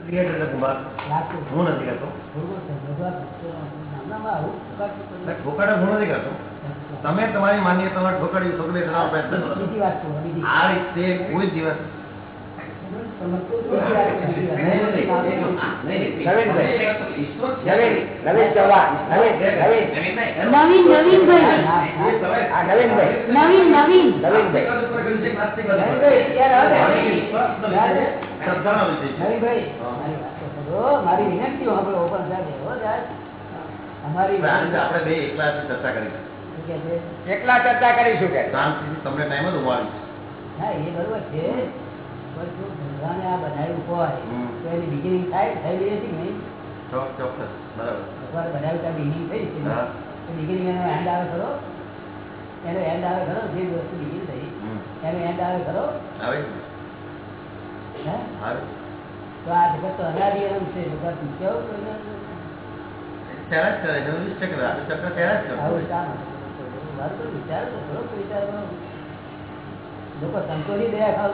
હું નથી કરતો ઠોકાડા હું નથી કરતો તમે તમારી માન્યતામાં ઠોકાડી છોકરી કરવાનો પ્રયત્ન કરો. આ રીતે કોઈ દિવસ. નવીનભાઈ મારી વિનંતી સાંભળો, ઓપન અમારી આપણે બે એકલાથી ચર્ચા કરીશું એકલા ચર્ચા કરીશું કે? તમને ટાઈમ જ હા, એ બરોબર છે. પણ જો ભગવાને આ બનાવ્યું હોય તો એની beginning થાય થયેલી હતી નહીં? ચોક ચોક્કસ. બરાબર. ભગવાને બનાવ્યું ત્યાં beginning થઈ છે. હા. એનો એન્ડ આવે ખરો? એનો એન્ડ આવે ખરો? જે વસ્તુ begin થઈ. એનો end આવે ખરો? આવે? હે? તો આ જગત તો અનાદિ અનંત છે ભગવાન કેવું? ત્યારે જ કરે ચક્ર ત્યારે જ તો વિચાર તો ખરો વિચાર લોકો સંતોષી દયા ખાવ.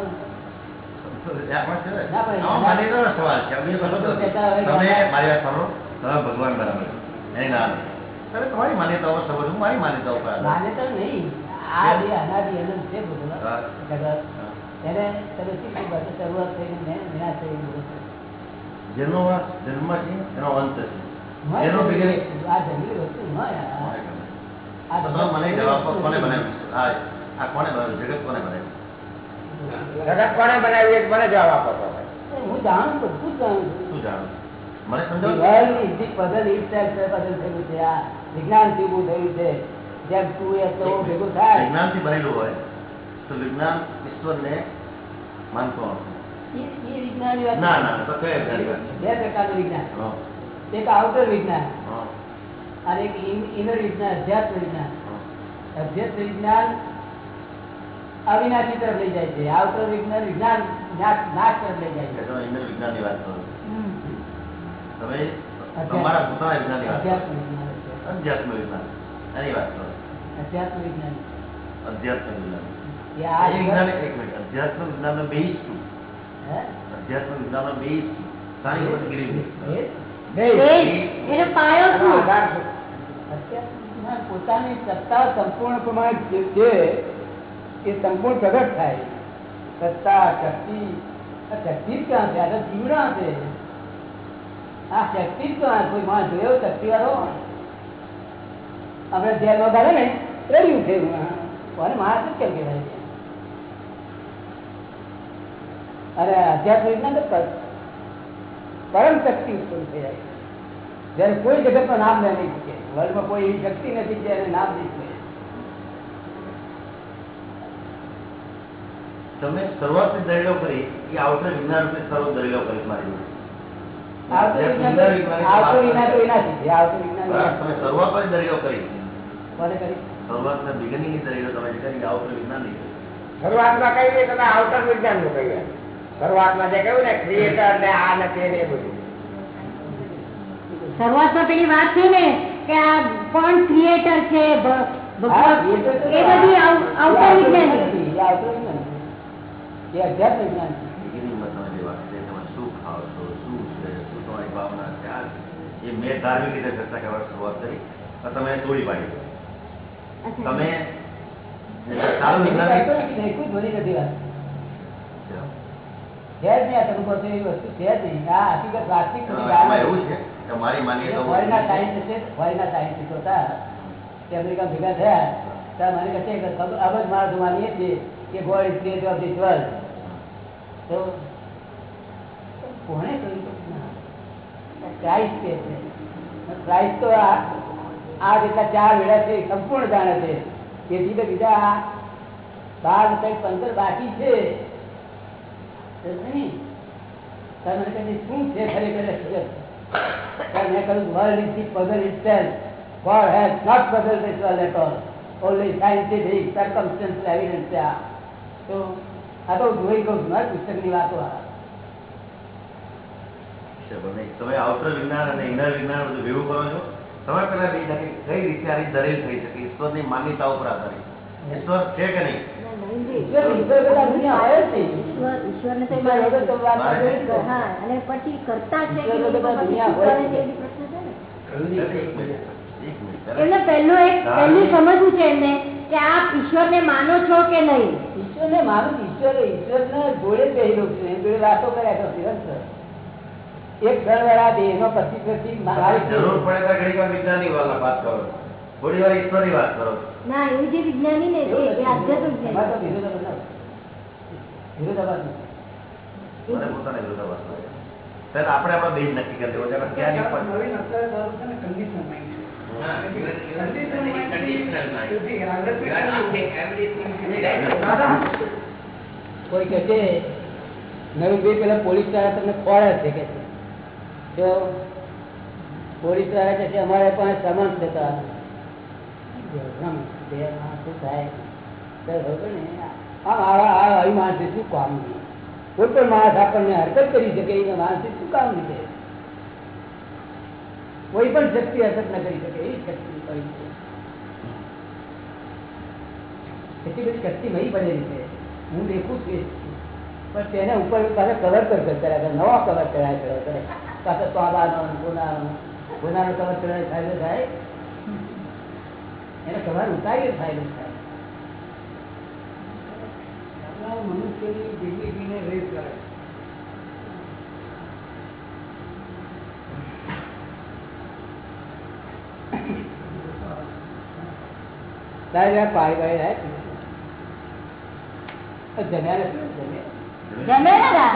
ભગવાન બરાબર. ના નથી. તમે તમારી માન્યતાઓ સમજો મારી માન્યતાઓ માન્યતા નહીં આ જે અનાદિ અનંત છે ભગવાન. જગત. એને તમે શું કહ્યું? શરૂઆત થઈને વિનાશ થઈ ગયું જેનો જન્મ છે એનો અંત છે. એનો જંગલી beginning- વસ્તુ, આ જંગલી વસ્તુ ન તો તમે મને જવાબ કોને બનાવ્યું? આ આ કોને બનાવ્યું? જગત કોને બનાવ્યું? જગત કોને બનાવ્યું? મને જવાબ આપો હું જાણું છું, જાણું શું જાણો? મને સમજાવો છે. આ વિજ્ઞાનથી ઊભું થયું છે. જેમ તું એ ભેગું થાય. વિજ્ઞાનથી બનેલું હોય તો વિજ્ઞાન ઈશ્વરને માનતો ના ના તો બે પ્રકારનું વિજ્ઞાન. એક આઉટર વિજ્ઞાન. હા, અને એક ઇનર વિજ્ઞાન અધ્યાત્મ વિજ્ઞાન. અધ્યાત્મ વિજ્ઞાન અવિનાશી તરફ લઈ જાય છે. આઉટર વિજ્ઞાન વિજ્ઞાન નાશ તરફ લઈ જાય છે. વિજ્ઞાનની વાત કરો તમે અધ્યાત્મ. તમારા પોતાના વિજ્ઞાનની અધ્યાત્મ વિજ્ઞાન. અધ્યાત્મ વિજ્ઞાન. એની વાત કરો અધ્યાત્મ વિજ્ઞાન. અધ્યાત્મ વિજ્ઞાન. એ આ એ વિજ્ઞાન એક મિનિટ અધ્યાત્મ વિજ્ઞાનનો બેઝ શું હે? અધ્યાત્મ વિજ્ઞાનનો બેઝ શું સારી વખત ગીરી એ બે એ એનો પાયો એનો શું આધાર શું? અધ્યાત્મમાં પોતાની સત્તા સંપૂર્ણ પ્રમાણે જે છે એ સંપૂર્ણ પ્રગટ થાય સત્તા શક્તિ આ શક્તિ જ ક્યાં છે આ તો જીવડા છે આ શક્તિ જ ક્યાં કોઈ માણસ જોયો શક્તિ વાળો આપણે જેલમાં ગાલે ને રહ્યું છે કોને માણસ જ કેમ કહેવાય છે અરે અધ્યાત્મ વિજ્ઞાન તો પર- પરમ શક્તિ ઉત્પન્ન થઈ જાય જયારે કોઈ જગતમાં નામ લે નહીં શકે વર્લ્ડમાં કોઈ એવી શક્તિ નથી કે એને નામ નહીં શકે તમે શરૂઆતથી દલીલો કરી એ આઉટર વિજ્ઞાન રૂપે સર્વ દલીલો કરી મારી આવતો વિજ્ઞાન તો- આવતો વિજ્ઞાન તો વિનાશી છે આવતો વિજ્ઞાન બરાબર, તમે શરૂઆતમાં જ દલીલો કરી. કોને કરી? શરૂઆતના બિગિનિંગની દલીલો તમે જે કરી આઉટર વિજ્ઞાનની કરી. શરૂઆતમાં કહ્યું તમે આઉટર વિજ્ઞાનનું કહ્યું શરૂઆતમાં જે કહ્યું ને ક્રિએટર ને આ ને તે ને બધું. શરૂઆતમાં પેલી વાત છે ને કે આ કોણ ક્રિએટર છે ભગવાન? એ બધી વિજ્ઞાન એ અધ્યાત્મ મેં ધાર્મિક રીતે ચર્ચા કરવાની શરૂઆત કરી પણ તમે તોડી પાડી તમે સારું વિજ્ઞાન કરતો નથી, નહીં, કોઈ ધોરી નથી વાત. છે જ નહીં આ તમે કહો છો એવી વસ્તુ છે જ નહીં. આ હકીકત વાસ્તવિક નથી. આમાં એવું છે કે મારી એ માન્યતાઓ ફોરેનના સાયન્ટિસ્ટ છે, ફોરેનના સાયન્ટિસ્ટો હતા. તે અમેરિકા ભેગા થયા. ત્યારે મને કહે છે કે ખબર- હવે જ માણસો માનીએ છીએ કે God is creator of this world તો કોણે કહ્યું કે ના? ક્રાઇસ્ટ કહે છે. ક્રાઇસ્ટ તો આ આ જેટલા ચાર વેળા છે એ સંપૂર્ણ જાણે છે. તેથી તો બીજા આ બાર કંઈક પંદર બાકી છે. સમજ્યો નહીં? ત્યારે મને કહે છે, શું છે ખરેખર મેં કહ્યું world is the puzzle itself. God has not puzzled this at all. Only scientific circumstantial evidence છે આ. તો આ તો જોઈ ગયું છું પુસ્તકની વાતો આ છે પણ નહીં. તમે આઉટર વિજ્ઞાન અને ઇનર વિજ્ઞાન બધું ભેગું કરો છો તમે પેલા કઈ રીતે આની દરેલ થઈ શકે ઈશ્વરની માન્યતા ઉપર આધારિત ઈશ્વર છે કે નહીં ઈશ્વર ઈશ્વર બધા દુનિયા આવ્યો જ નહીં ઈશ્વર ઈશ્વરને તો. હા અને પછી કરતા છે કે ઈશ્વર નહીં, વગર તો પછી દુનિયા શું હોય કરે જ છે નહીં. એ પ્રશ્ન છે ને? એક મિનિટ એમને પહેલું એક પહેલું સમજવું છે એમને કે આપ ઈશ્વરને માનો છો કે નહીં? ઈશ્વરને માનું ઈશ્વર ઈશ્વરને જોડે પહેલો છે જોડે વાતો કર્યા તો એક ક્ષણ દેહ નો પછી પછી જરૂર પડે તો ઘડીક વાર વિજ્ઞાનની વાળા વાત કરો. થોડી વાર ઈશ્વરની વાત કરો. ના એ જે વિજ્ઞાની ને. એ આધ્યાત્મિક તો ત્યારે આપણે આપણા બેજ નક્કી કરી દેવો છે. ક્યાં કોઈ કહે છે નવીનભાઈ પેલા પોલીસવાળા તમને ખોળે છે કે છે? પોલીસવાળા કે છે અમારે પણ સમન્સ થતા શું થાય. આ આવી શું કામ નહીં કોઈ પણ માણસ આપણને હરકત કરી શકે, એ માણસે શું કામ લીધે કોઈ પણ શક્તિ હરકત ન કરી શકે એ શક્તિ કરી છે. એટલી બધી શક્તિ નહીં બનેલી છે હું દેખું છું પણ તેને ઉપર પાછા કવર કર કર કર્યા કરે નવા કવર ચડાય કર્યા કરે પાછા સ્વાદાનો ગુનાનો ગુનાનો કવર ચડાય ફાયદો થાય. એને કવર ઉતારીએ ફાયદો થાય. દાદા મનુષ્યની જિંદગીને રેસ કરે. પાણી જમ્યા નથી જમ્યા?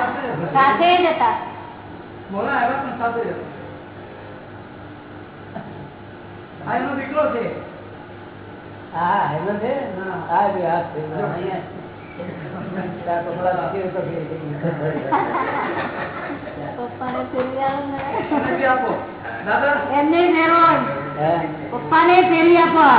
સાથે જ હતા મોડા આવ્યા પણ સાથે જ હતા. આ એનો દીકરો છે. હા હેલો છે? હા. ફેરી. પપ્પાને ને. આપો.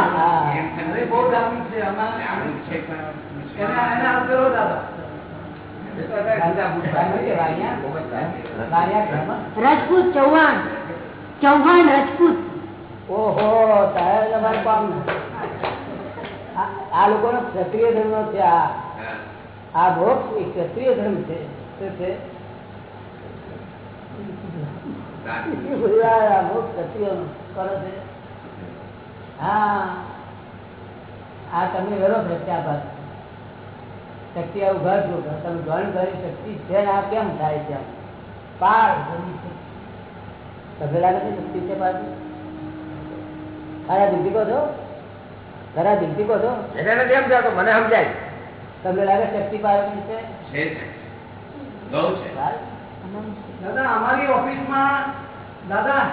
રજપૂત ચૌહાણ. ચૌહાણ રજપૂત. ઓહો તમારે આ- લોકો લોકોનો ક્ષત્રિય ધર્મ છે આ. આ મોક્ષ એ ક્ષત્રિય ધર્મ છે. શું છે? હા. આ તમને વેરો શક્તિ આવું ઉઘાડ છો. તમે ગણ કરી શક્તિ છે આ કેમ થાય છે? પાર બની છે શક્તિ છે પાછી ખરા દિલથી કહો છો? ખરા દિલથી કહો છો? મને સમજાય. તમને લાગે શક્તિ પાર્વતી છે? દાદા અમારી ઓફિસમાં દાદા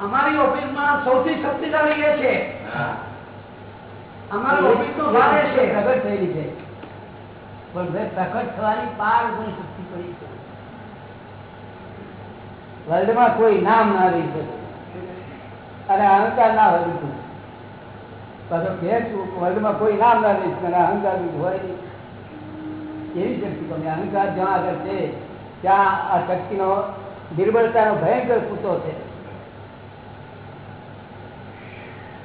અમારી ઓફિસમાં સૌથી શક્તિશાળી એ છે. અમારી ઓફિસનો ભાગ એ છે. પ્રગટ થયેલી છે. પણ ભાઈ પ્રકટ થવાની પાર ગુણ શક્તિ પડી છે. વર્લ્ડમાં કોઈ નામ ના રહી શકે. અને અહંકાર ના હોય અહંકાર એવી તમે અહંકાર જ્યાં આગળ છે, ત્યાં આ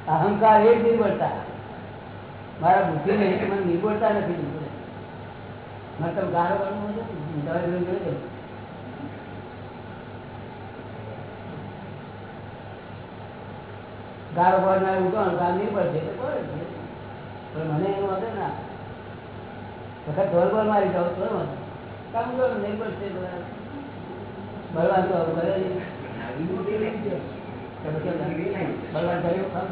અહંકાર એ નિર્બળતા મારા બુદ્ધિ નહીં મને નિર્બળતા નથી. મતલબ મને તો ગાળો કરવું ગાળો પડનાર ઉઠો ગાળ નિર્બળ છે તો પડે છે પણ મને એવું વાંધો ના વખત ઢોલ બોલ મારી જાવ તો કામ કરો નિર્બળ છે બળવાન તો કરે નહીં. બળવાન કર્યું.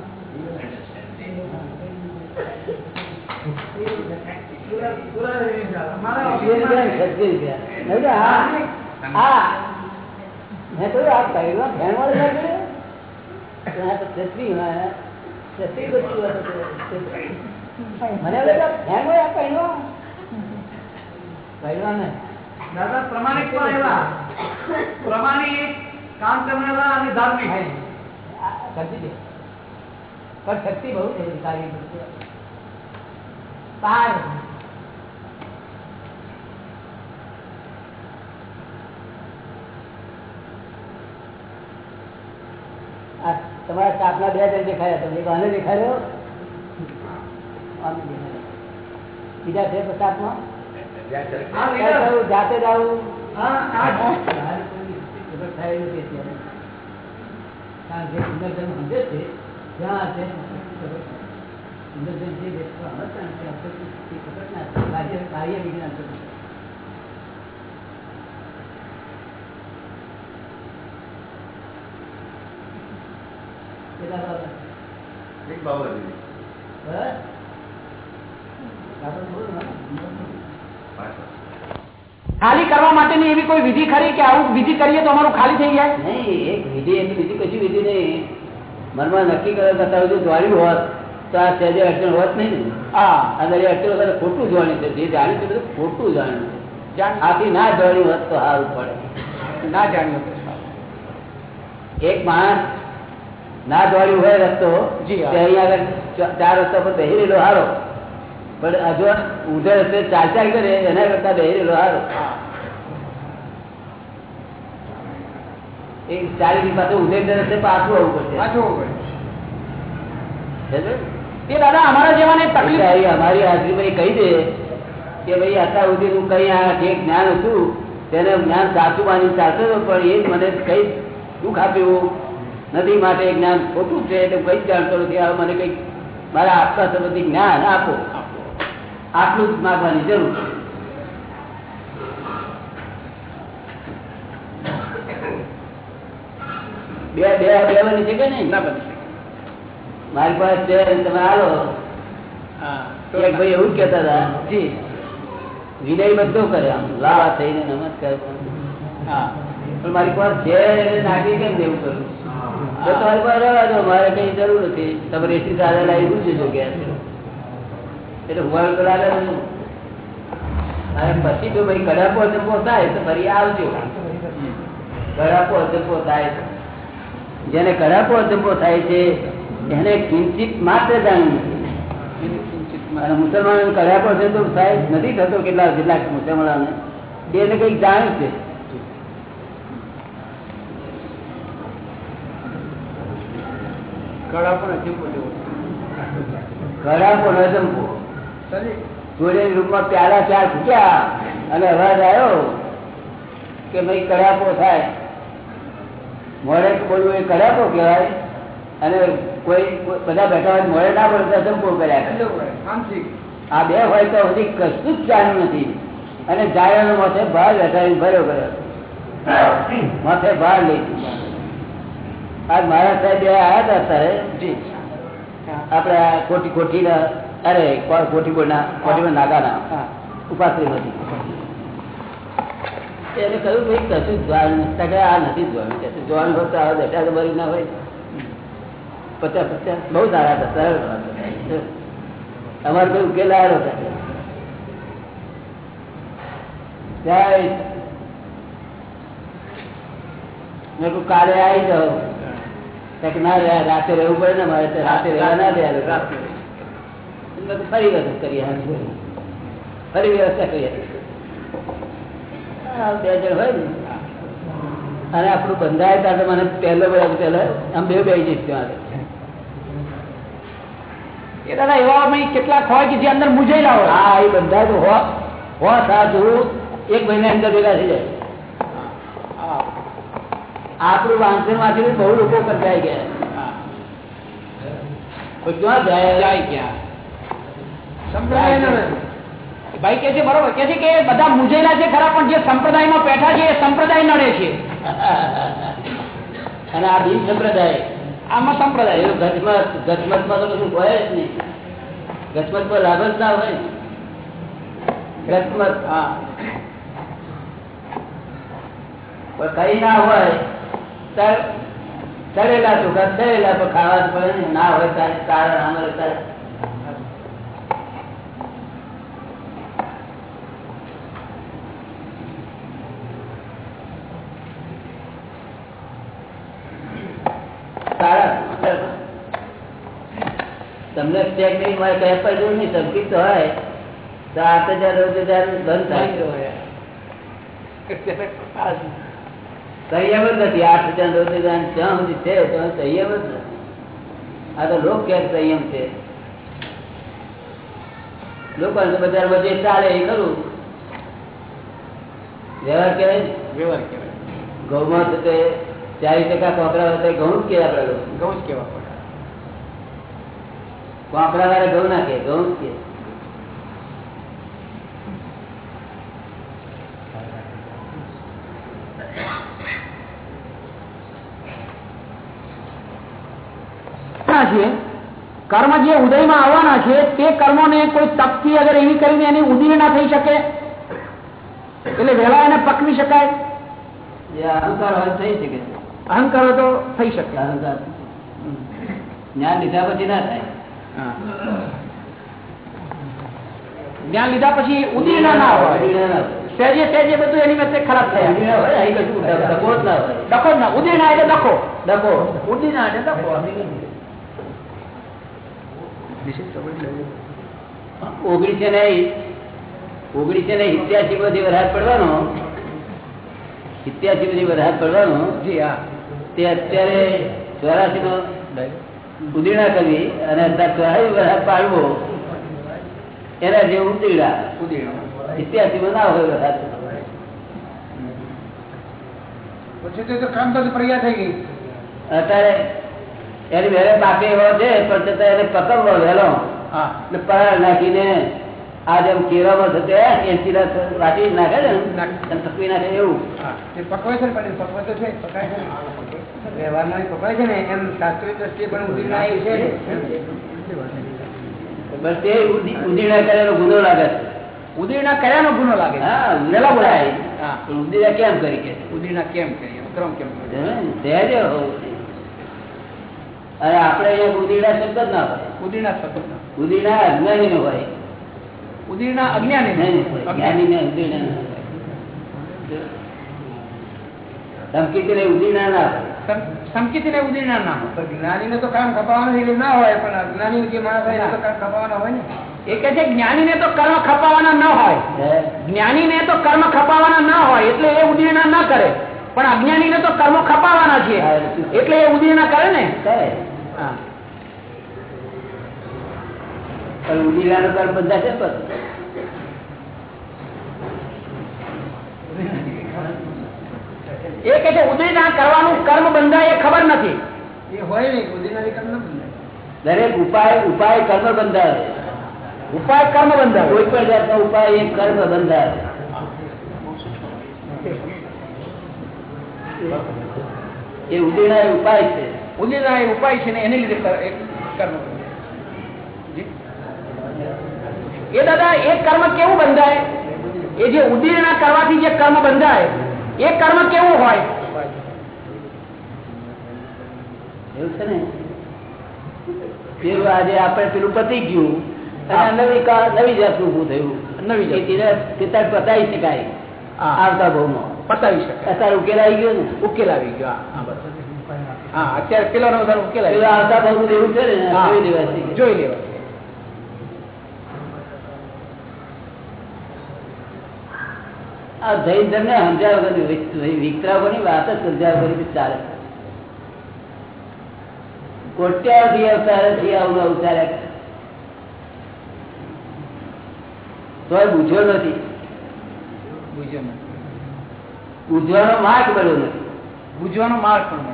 નહીં તો હા. મેં કહ્યું આ પહેરવા ફેન વાળી બધી આ પહેરવા? પહેરવા. દાદા પ્રમાણિક પણ એવા પ્રમાણિક કામ કરનારા અને ધાર્મિક દે. પણ શક્તિ બહુ છે સારી. પાર આ તમારા સ્ટાફના બે જણ દેખાયા તમે એક આને. બીજા છે લીડર જાતે જ આવું? કાર્ય આ બહાર કોઈની ખબર થાય એવું નથી અત્યારે. કારણ કે પુનર્જન્મ સમજે છે ત્યાં છે પુનર્જન્મ છે એ તો સમજતા નથી. આપણે તો એ ખબર ના છે. કાર્ય કાર્ય વિજ્ઞાન છે. કેટલા બાબત? એક. ખાલી કરવા માટેની એવી કોઈ વિધિ ખરી કે આવું વિધિ કરીએ તો અમારું ખાલી થઈ જાય? નહીં એક વિધિ એટલે બીજી કશી વિધિ નહીં. મનમાં નક્કી કરે કરતા જો દ્વાર્યું હોત તો આ સહેજે અડચણ હોત નહીં ને. હા. આ દરેક અડચણ વગર ખોટું જોવાનું છે. જે જાણ્યું છે બધું ખોટું જાણ્યું છે. આથી ના જોવાની હોત તો સારું પડે. ના જાણ્યું એક માણસ ના દોડ્યું હોય રસ્તો ચાર રસ્તા પર બેહી રહેલો હારો. પણ હજુ ઊંધે રસ્તે ચાલ ચાલ કરે એના કરતા બેહી રહેલો હારો. એ ચાલી ની પાસે ઊંધે રસ્તે પાછું આવવું પડશે. પાછું સમજ્યો? એ દાદા અમારા જેવાને તકલીફ અમારી હાજરીમાં ભાઈ કહી દે કે ભાઈ અત્યાર સુધી હું કઈ આ જે જ્ઞાન હતું તેને જ્ઞાન સાચું માની ચાલતો હતો પણ એ મને કઈ દુઃખ આપ્યું. નથી માટે જ્ઞાન ખોટું છે એટલે કઈ જાણતો નથી. હવે મને કંઈક મારા આપતા સંબંધી જ્ઞાન આપો. આટલું જ માગવાની જરૂર છે. બે બે બે બની શકે નહીં? ના બની. મારી પાસે છે તમે આવો એક ભાઈ એવું જ કહેતા હતા. જી. વિનય બધો કરે આમ લાવા થઈને નમસ્કાર. હા. પણ મારી પાસે છે નાખી કેમ દેવું કરું? મારે કઈ જરૂર નથી. તમે એસી સારા લાવી પૂછજો કે એટલે હું તો લાગે અને પછી જો ભાઈ કડાપો જપો થાય તો ફરી આવજો. કડાપો જપો થાય. જેને કડાપો જપો થાય છે, એને કિંચિત માત્ર જાણવું અને મુસલમાનો છે તો થાય નથી થતો, કેટલા કેટલાક મુસલમાનોને. એને કંઈક જાણ્યું છે. પણ રૂપમાં પ્યાલા ચાર ફૂટ્યા અને અવાજ આવ્યો કે ભાઈ કડાપો થાય. મોડે બોલવું એ કડાપો કહેવાય. અને કોઈ બધા બેઠા હોય મોડે ના બોલે તો અજંપો કર્યા કરે. આ બે હોય તો હજી કશું જ જાણ્યું નથી. અને જાણ્યાનો માથે ભાર બેઠા ભર્યો કર્યો. માથે ભાર લઈ આજ મારા સાહેબ આવ્યા હતા અત્યારે. આપડે કોટી આ કોટી ના અરે કો- કોઠી કોટી નાગાના ઉપાસરી નથી એને કહ્યું ભાઈ કશું જોવાનું કે આ નથી જોવાનું. કે જોવાનું હોત તો આવા બેઠા તો ભરી ના હોય. પચાસ પચાસ બહુ સારા હતા સરળ અમારે કોઈ ઉકેલ હતા. જય. મેં કાલે આવી કંઈક ના રાતે રહેવું પડે ને મારે રાતે રહેવા ના દે ફરી વ્યવસ્થા કરીએ ફરી વ્યવસ્થા કરીએ. બે જણ હોય ને. અને આપણું બંધાય ત્યારે મને પહેલો બધા પહેલો આમ બે બે જઈશ ત્યાં એ દાદા, એવા કેટલાક હોય કે જે અંદર મૂંઝાયેલા હોય? હા, એ બંધાય તો હો હો સાધુ એક મહિના અંદર ભેગા થઈ જાય. આપણું વાંચનમાંથી બહુ લોકો કરતા ગયા. હા. પણ ક્યાં જાય? જાય ક્યાં? ભાઈ કે છે બરોબર કે છે કે બધા મૂંઝાયેલા છે ખરા પણ જે સંપ્રદાયમાં બેઠા છે એ સંપ્રદાય નડે છે. અને આ બિન સંપ્રદાય. આમાં સંપ્રદાય. એનું ગચમત ગચમતમાં તો કશું હોય જ નહીં. ગચમત પર લાભ જ ના હોય. ગચમત હા. પણ કઈ ના હોય ચડેલા છોકરા ચડેલા તો ખાવા પડે ને ના હોય તારે તારા અમારે તારે તમને ચેક નહીં કયા પર નહીં સંકિત તો હોય. તો આઠ હજાર રોજ હજાર બંધ થાય. સંયમ જ નથી. આઠ હજાર રોજ હજાર જ્યાં સુધી છે ત્યાં સંયમ જ નથી. આ તો લોક ક્યાંક સંયમ છે. લોકો બજારમાં જે ચાલે એ ખરું. વ્યવહાર કહેવાય ને? વ્યવહાર કહેવાય. ઘઉંમાં તે ચાલીસ ટકા કોકરા હોય તો ઘઉં જ કેવા પડે ઘઉં જ કેવા પડે કોકરા વાળા ઘઉં ના કે ઘઉં જ કે ના છે કર્મ જે ઉદયમાં આવવાના છે તે કર્મોને કોઈ તપથી અગર એવી કરીને એની ઉદય ના થઈ શકે? એટલે વહેલા એને પકવી શકાય? અહંકાર હોય થઈ શકે. અહંકાર હોય તો થઈ શકે. અહંકાર. જ્ઞાન લીધા પછી ના થાય. જ્ઞાન લીધા પછી ઉદય ના ના હોય. સહેજે સહેજે બધું એની વચ્ચે ખરાબ થાય. ડખો જ ના હોય. ડખો ડકો ઉદય ના એટલે ડખો. ના એટલે ડખો ઓગણીસો ને ઓગણીસો ને સિત્યાસી બધી વરસાદ પડવાનો. સિત્યાસી બધી વરસાદ પડવાનો જી હા. તે અત્યારે ચોરાસી નો ઉદીણા કરવી અને અત્યારે ચોરાસી વરસાદ પાડવો એના જે ઉદીડા સિત્યાસી માં ના હોય વરસાદ પછી તો કામ તો પ્રક્રિયા થઈ ગઈ. અત્યારે એની વેરે પાકે એવો છે પણ છતાં એને પકડવો વહેલો એટલે પરાળ નાખીને આ જેમ કેળામાં થતે એસી વાટી નાખે છે ને? પકવી નાખે એવું. એ પકવાય છે પણ પકવાય તો છે પકાય છે વ્યવહારમાં પકવાય છે ને? એમ શાસ્ત્રીય દ્રષ્ટિએ પણ ઉદય ના એ છે. બસ તે ઉદી- ઉદીણા ગુનો લાગે છે. ઉદયના કયાનો ગુનો લાગે હા વહેલા બોલાય. હા. કેમ કરી કે? ઉદયના કેમ કરીએ ક્રમ કેમ જોઈએ. અને આપણે અહીંયા ઉદીના શબ્દ જ ના હોય. ઉદયના શબ્દ ઉદીના અજ્ઞાની નો હોય. ઉદીના અજ્ઞાની. નહીં હોય. ને ઉદીડા ધમકી ને ઉદીડા ના સંકિત ને ઉદયના નામ જ્ઞાની ને તો કામ ખપાવવાનું એટલે ના હોય પણ અજ્ઞાની જે માણસ હોય તો કામ ખપાવવાના હોય ને. એ કે છે જ્ઞાની ને તો કર્મ ખપાવવાના ન હોય. જ્ઞાની ને તો કર્મ ખપાવવાના ના હોય એટલે એ ઉદયના ના કરે. પણ અજ્ઞાની ને તો કર્મ ખપાવવાના છે. એટલે એ ઉદયના કરે ને. કરે. હા. પણ ઉદીડાનો કર્મ બધા છે એ કે છે ઉદયના કરવાનું કર્મ બંધાય એ ખબર નથી. એ હોય નહીં ઉદયના કર્મ દરેક ઉપાય ઉપાય કર્મ બંધાય. ઉપાય કર્મ બંધાય. કોઈ પણ જાતનો ઉપાય એ કર્મ બંધાય. એ ઉદીડા એ ઉપાય છે. ઉદયના એ ઉપાય છે ને એને લીધે કર- એ દાદા એ કર્મ કેવું બંધાય? એ જે ઉદીર્ણા કરવાથી જે કર્મ બંધાય એ કર્મ કેવું હોય? એવું છે ને? પેલું આજે આપણે પેલું પતી ગયું અને નવી નવી જાતનું ઊભું થયું. નવી પિતા પતાવી શકાય. આવતા ભાવમાં. પતાવી શકાય. અત્યારે ઉકેલાઈ ગયો ને? ઉકેલ આવી ગયો હા, હા બરાબર. હા જૈન ધર્મ ને વાત સમજાવ ચાલે. કોટ્યાથી અવતારે થી આવું અવતારે તો બુઝ્યો નથી. બુઝ્યો નથી. બુઝવાનો માર્ગ મળ્યો નથી. બુઝવાનો માર્ગ પણ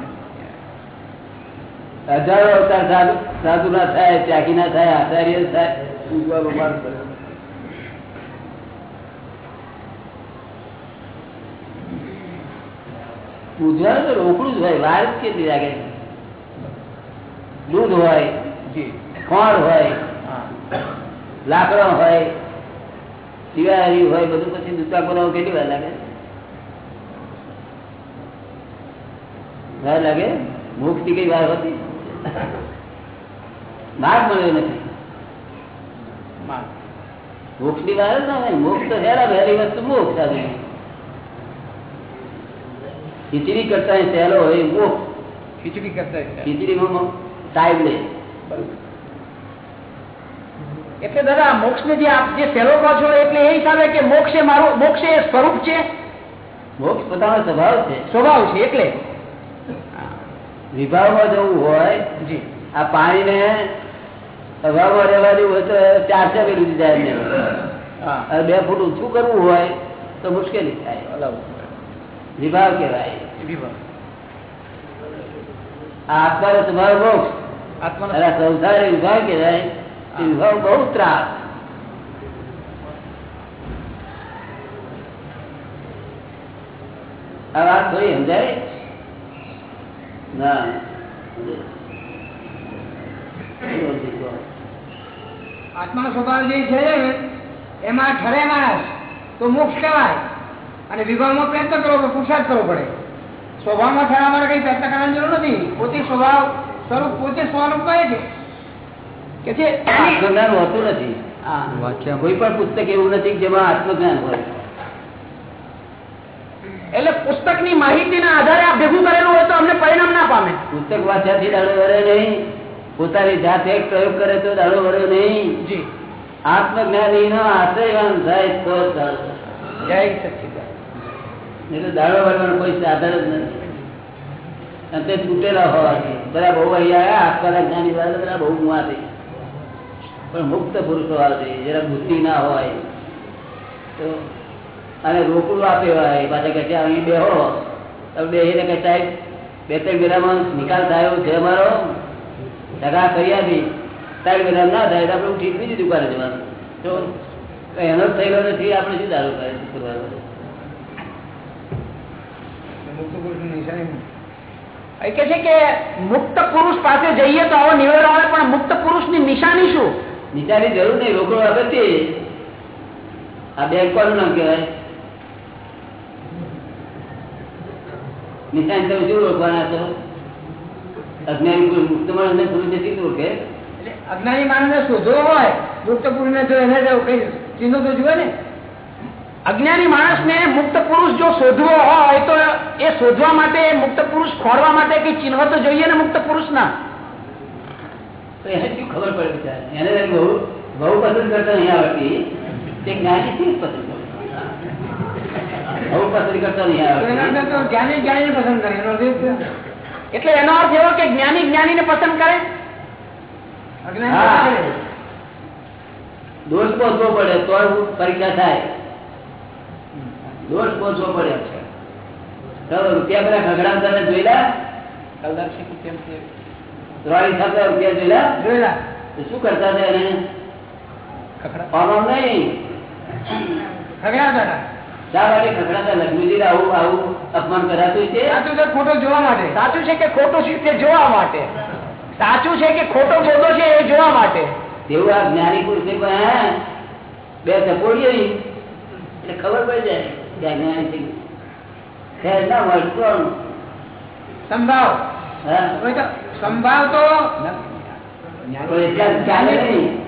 હજારો અવતાર સાધુ સાધુ ના થાય ત્યાગી ના થાય આચાર્ય ના થાય. બુঝવાનો માર્ગ મળ્યો બુঝવાનું તો રોકડું જ હોય વાર જ કેટલી લાગે? દૂધ હોય જી. ખોળ હોય હા. લાકડો હોય દિવાળી હોય બધું પછી દૂધકા બનાવવા કેટલી વાર લાગે? વાર લાગે? ભૂખથી કઈ વાર હોતી? માર્ગ મળ્યો નથી. મોક્ષની વાર ના મોક્ષ તો હેરા વહેલી વસ્તુ મોક્ષ આવી ખીચડી કરતા સહેલો હોય મોક્ષ. ખીચડી કરતા. ખીચડીમાં ટાઈમ લે. એટલે દાદા મોક્ષ ને જે આપ જે સહેલો કહો છો એટલે એ હિસાબે કે મોક્ષ એ મારું મોક્ષ એ સ્વરૂપ છે? મોક્ષ પોતાનો સ્વભાવ છે. સ્વભાવ છે એટલે. વિભાવમાં જવું હોય આ પાણીને હવામાં રહેવા જેવું હોય તો ચારસો પેલું જાય એમને. બે ફૂટ ઊંચું કરવું હોય તો મુશ્કેલી થાય. વિભાવ કહેવાય. આત્માનો સ્વભાવ મોક્ષ આત્મા સંસાર વિભાવ કહેવાય. એ વિભાવ બહુ ત્રાસ. આ વાત થોડી સમજાય? ના. આત્માનો સ્વભાવ જે છે એમાં ઠરે માણસ તો મોક્ષ કહેવાય. અને વિભાવમાં પ્રયત્ન કરવો પડે પુરુષાર્થ કરવો પડે. સ્વભાવમાં ઠરવા માટે કઈ પ્રયત્ન કરવાની જરૂર નથી. પોતે સ્વભાવ સ્વરૂપ પોતે સ્વરૂપ કહે છે. કે આત્મજ્ઞાન હોતું નથી. કોઈ પણ પુસ્તક એવું નથી જેમાં આત્મજ્ઞાન હોય. એટલે પુસ્તકની માહિતીના આધારે આ ભેગું કરેલું હોય તો અમને પરિણામ ના પામે. પુસ્તક વાંચ્યાથી દાડો વરે નહીં. પોતાની જાતે પ્રયોગ કરે તો દાડો વરે નહીં. જી. આત્મજ્ઞાની નો આશ્રયવાન થાય તો દાડો જય સચિદાન તો દાડો વરવાનો કોઈ સાધન જ નથી. અને તે તૂટેલા હોવાથી બધા બહુ અહીંયા આત્માના જ્ઞાની બધા બધા બહુ મુવાથી પણ મુક્ત પુરુષો આવે જરા બુદ્ધિ ના હોય. તો અને રોકડું આપે હોય પાછા કે છે અહીં બેહો. તમે બેસીને કે સાહેબ બે ત્રણ મહિનામાં નિકાલ થયો છે અમારો. ટકા કરી આપી ત્રણ મહિના ના થાય તો આપણે ઠીક બીજી દુકાને જવાનું. તો કઈ એનો જ થયેલો નથી આપણે શું દારૂ કરવાનું? એ કે છે કે મુક્ત પુરુષ પાસે જઈએ તો આવો નિવેડો આવે પણ મુક્ત પુરુષની નિશાની શું? નિશાની જરૂર નહીં રોકડો આપે તે આ બેંક કોનું નામ કહેવાય? નિશાની તમે શું રોકવાના છો અજ્ઞાની પુરુષ મુક્ત માણસને પુરુષ નથી રોકે એટલે અજ્ઞાની માણસને શોધવો હોય મુક્ત પુરુષને જો એને જો કઈ ચિહ્નો તો જુએ ને. અજ્ઞાની માણસને મુક્ત પુરુષ જો શોધવો હોય તો એ શોધવા માટે મુક્ત પુરુષ ખોરવા માટે કઈ ચિહ્ન તો જોઈએ ને મુક્ત પુરુષના તો એને શું ખબર પડે બિચારા એને બહુ બહુ પસંદ કરતા નહીં આવડતી. તે જ્ઞાની થી જ પસંદ બહુ પસંદ કરતા નહીં જ્ઞાની પસંદ કરે. એટલે એનો અર્થ એવો કે જ્ઞાની જ્ઞાનીને પસંદ કરે. અજ્ઞાની હા. પસંદ કરે. દોષ પહોંચવો પડે તો પરીક્ષા થાય. દોષ પહોંચવો પડે રૂપિયા પેલા ખગડા તને જોયેલા? ત્રણ હિસાબ રૂપિયા જોયેલા? જોયેલા. શું કરતા હતા એને? પામમ નહીં. ખગડાતા હતા. ખોટો જોવા માટે? સાચું છે કે ખોટો છે તે જોવા માટે? સાચું છે કે ખોટો બોધો છે એ જોવા માટે? તેવું આ જ્ઞાની પુરુષ બે ચપોડીઓ એટલે ખબર પડી જાય જ્ઞાની ખેર ના મળતું સંભાવ. હા. તો સંભાવ તો ચાલે નહીં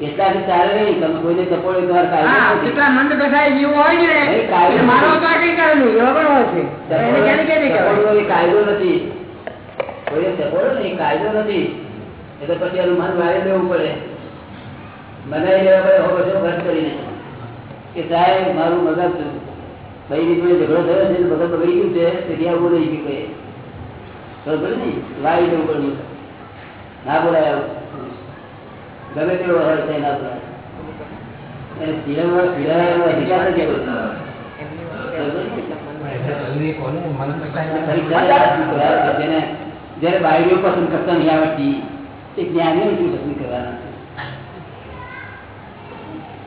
એટલાથી ચાલે નહીં તમે કોઈને ચપોડી તમારે હા કેટલા મંદ કસાય જેવું હોય ને કાયદો મારો તો કઈ કરેલું એવા પણ હોય છે. એને ક્યાંની ક્યાંની કહેવાય? ચપોડીનો એ કાયદો નથી. કોઈને ચપોડો ને કાયદો નથી. એટલે પછી એનું મન વાળી લેવું પડે. બનાવી લેવા પડે બધો ખર્ચ કરીને. કે સાહેબ મારું મગજ ભાઈ જોડે ઝઘડો થયો છે મગજ બગડી ગયું છે તેથી આવું નહીં ગયું કઈ બરોબર ને? લાવી દેવું પડ્યું ના બોલાય આવું. ગમે તેવો ના બોલાય એને જયારે બાયડીઓ પસંદ કરતા નહીં આવડતી તે જ્ઞાનીઓ શું પસંદ કરવાના